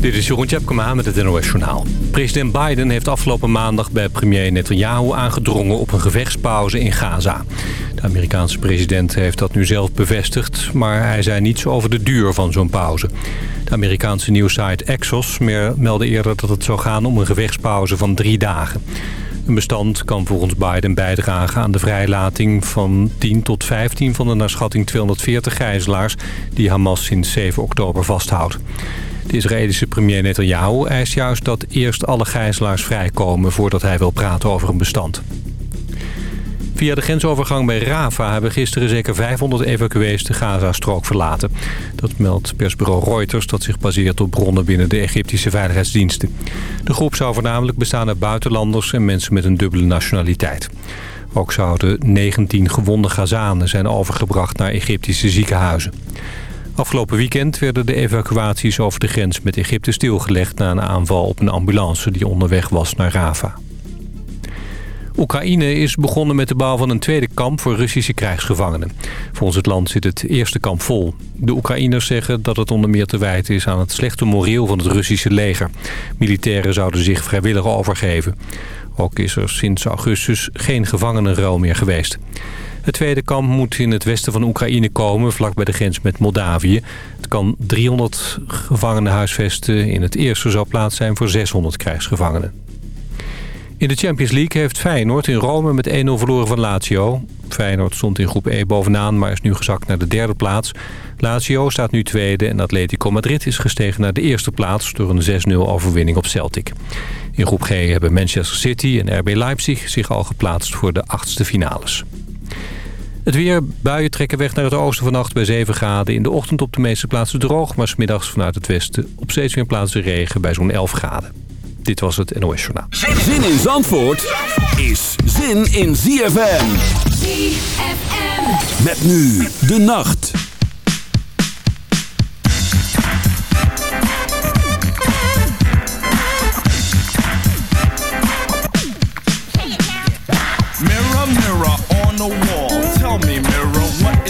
Dit is Jeroen Tjepkema met het NOS Journaal. President Biden heeft afgelopen maandag bij premier Netanyahu aangedrongen op een gevechtspauze in Gaza. De Amerikaanse president heeft dat nu zelf bevestigd, maar hij zei niets over de duur van zo'n pauze. De Amerikaanse nieuwsite Exos meldde eerder dat het zou gaan om een gevechtspauze van drie dagen. Een bestand kan volgens Biden bijdragen aan de vrijlating van 10 tot 15 van de naar schatting 240 gijzelaars die Hamas sinds 7 oktober vasthoudt. De Israëlische premier Netanyahu eist juist dat eerst alle gijzelaars vrijkomen voordat hij wil praten over een bestand. Via de grensovergang bij Rafah hebben gisteren zeker 500 evacuees de Gaza-strook verlaten. Dat meldt persbureau Reuters dat zich baseert op bronnen binnen de Egyptische veiligheidsdiensten. De groep zou voornamelijk bestaan uit buitenlanders en mensen met een dubbele nationaliteit. Ook zouden 19 gewonde Gazanen zijn overgebracht naar Egyptische ziekenhuizen. Afgelopen weekend werden de evacuaties over de grens met Egypte stilgelegd... na een aanval op een ambulance die onderweg was naar Rafah. Oekraïne is begonnen met de bouw van een tweede kamp voor Russische krijgsgevangenen. Volgens het land zit het eerste kamp vol. De Oekraïners zeggen dat het onder meer te wijten is aan het slechte moreel van het Russische leger. Militairen zouden zich vrijwillig overgeven. Ook is er sinds augustus geen gevangenenruil meer geweest. Het tweede kamp moet in het westen van Oekraïne komen, vlak bij de grens met Moldavië. Het kan 300 gevangenen huisvesten. In het eerste zal plaats zijn voor 600 krijgsgevangenen. In de Champions League heeft Feyenoord in Rome met 1-0 verloren van Lazio. Feyenoord stond in groep E bovenaan, maar is nu gezakt naar de derde plaats. Lazio staat nu tweede en Atletico Madrid is gestegen naar de eerste plaats... door een 6-0 overwinning op Celtic. In groep G hebben Manchester City en RB Leipzig zich al geplaatst voor de achtste finales. Het weer, buien trekken weg naar het oosten vannacht bij 7 graden. In de ochtend op de meeste plaatsen droog, maar smiddags vanuit het westen op steeds meer plaatsen regen bij zo'n 11 graden. Dit was het NOS Journaal. Zin in Zandvoort is zin in ZFM. ZFM. Met nu de nacht.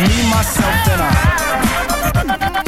Me, myself, and I.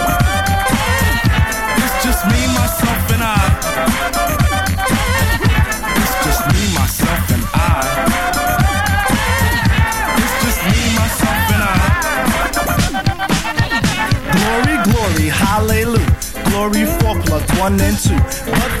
It's just me, myself, and I. It's just me, myself, and I. Glory, glory, hallelujah. Glory for one and two. But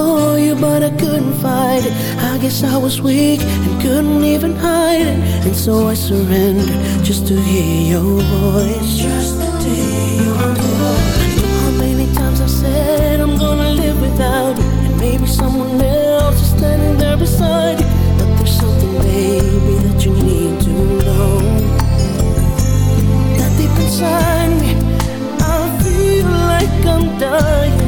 Oh, you, but I couldn't fight it. I guess I was weak and couldn't even hide it. And so I surrendered just to hear your voice. Just to hear your voice. You know how many times I've said I'm gonna live without you. And maybe someone else is standing there beside you. But there's something, baby, that you need to know. That deep inside me, I feel like I'm dying.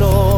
sol.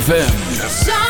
ZFM.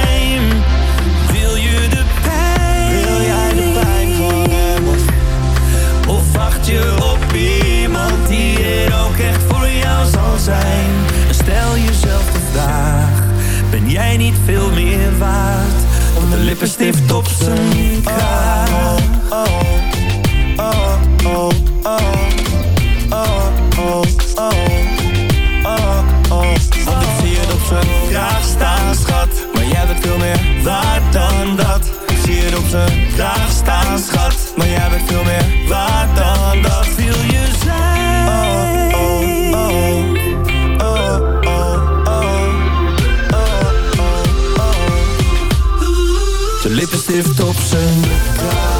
je op iemand die er ook echt voor jou zal zijn. Dan stel jezelf de vraag, ben jij niet veel meer waard? Om de lippenstift op zijn kraag. Oh, oh, oh, oh, oh, oh, oh, Want ik zie het op zijn graag staan, schat. Maar jij bent veel meer waard dan dat op zijn kraag staan, schat. Maar jij bent veel meer waard dan dat. Wil je zijn? Oh, oh, oh. Oh, oh, oh. Lippenstift op zijn kraag.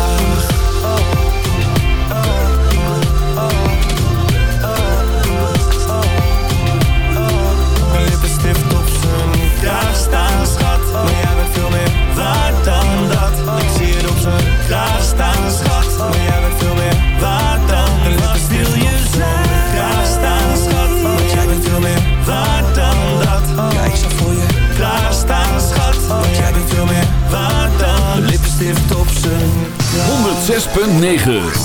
106.9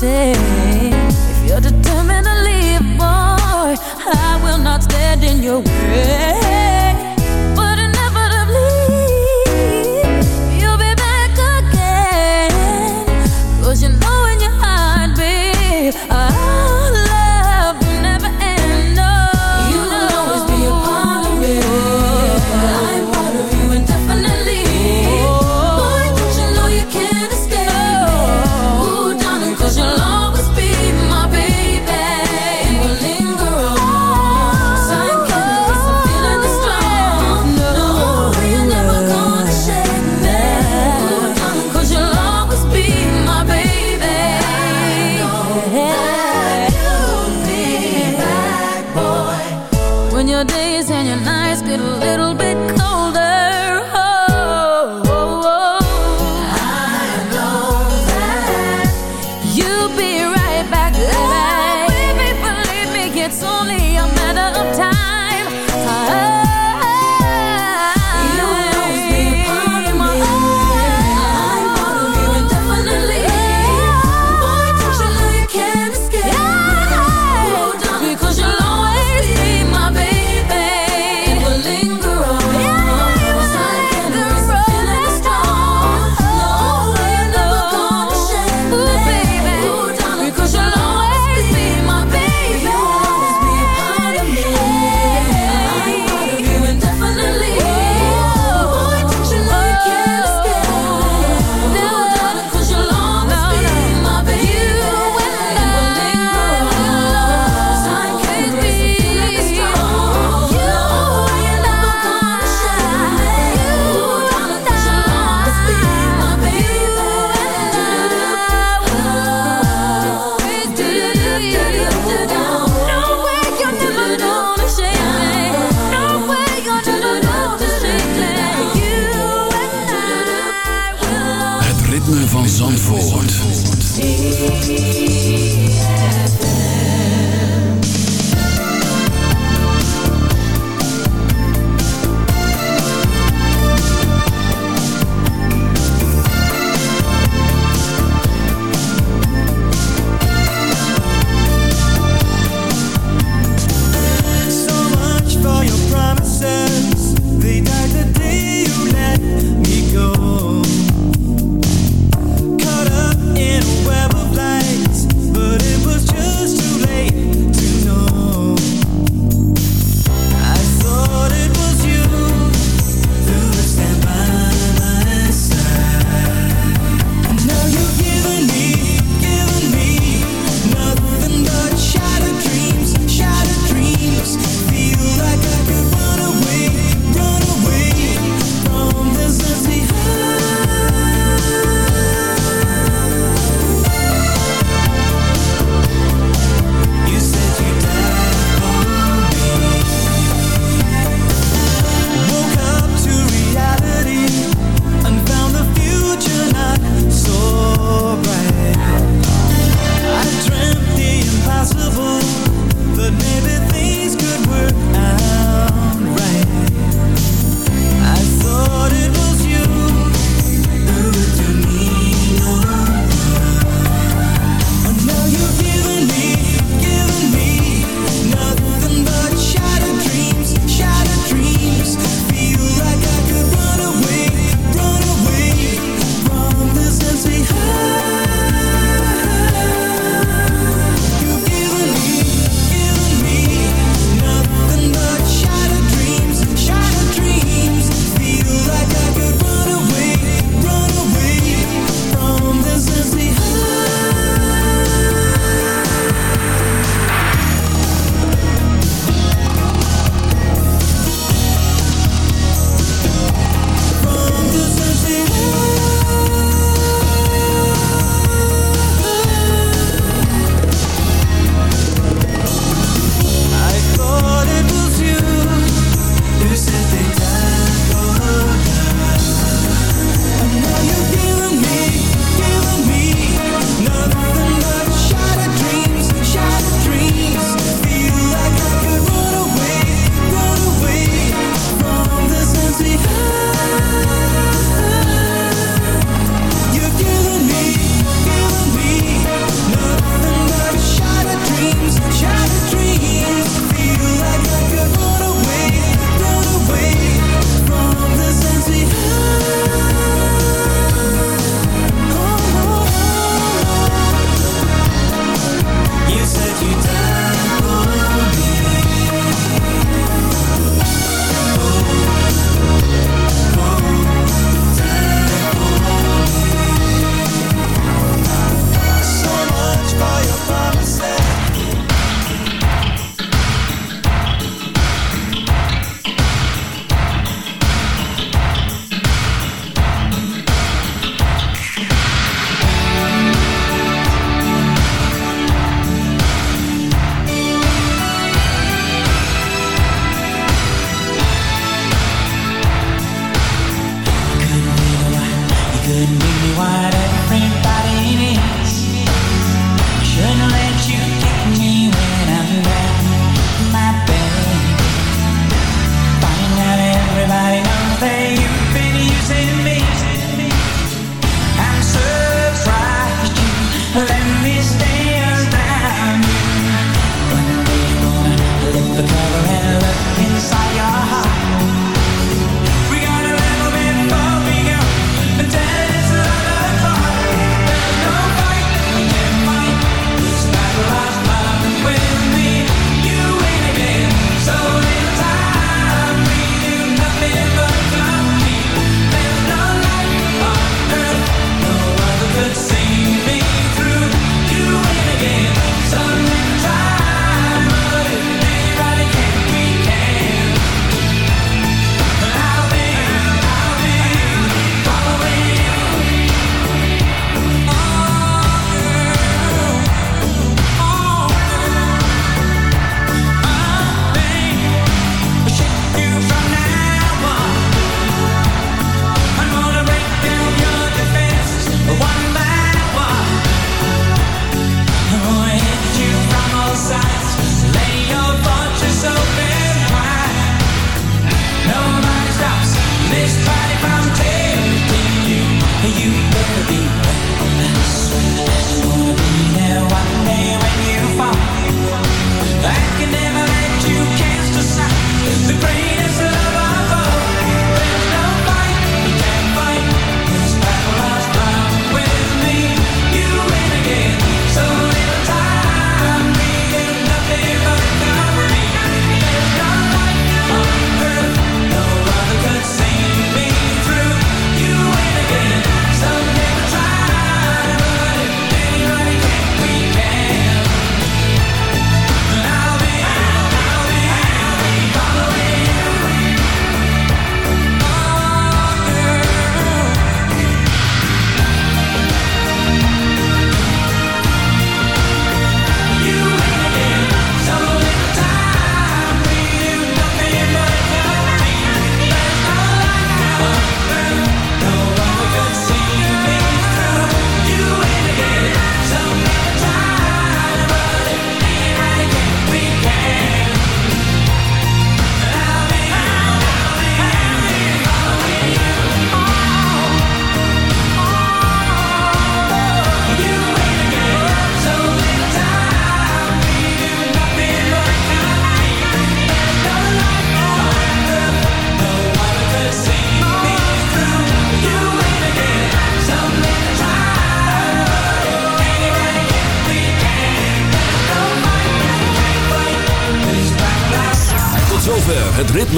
say.